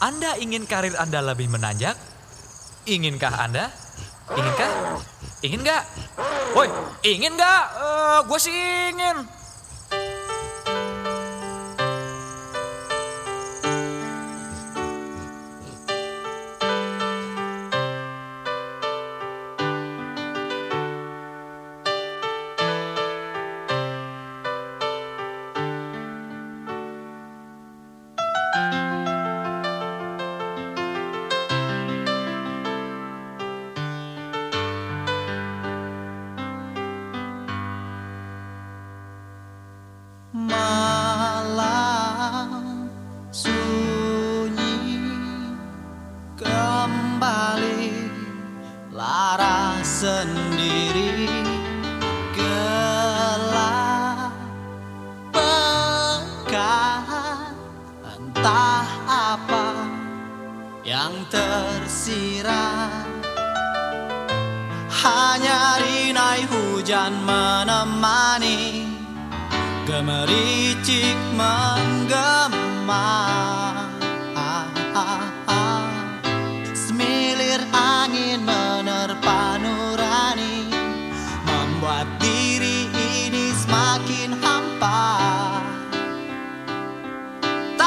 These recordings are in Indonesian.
Anda ingin karir Anda lebih menanjak? Inginkah Anda? Inginkah? Ingin nggak? Woi, ingin nggak? Eh, gue sih ingin. Sendiri. Gelap pekat entah apa yang tersirat hanya rinai hujan menemani gemericik menggema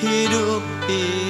hidup ini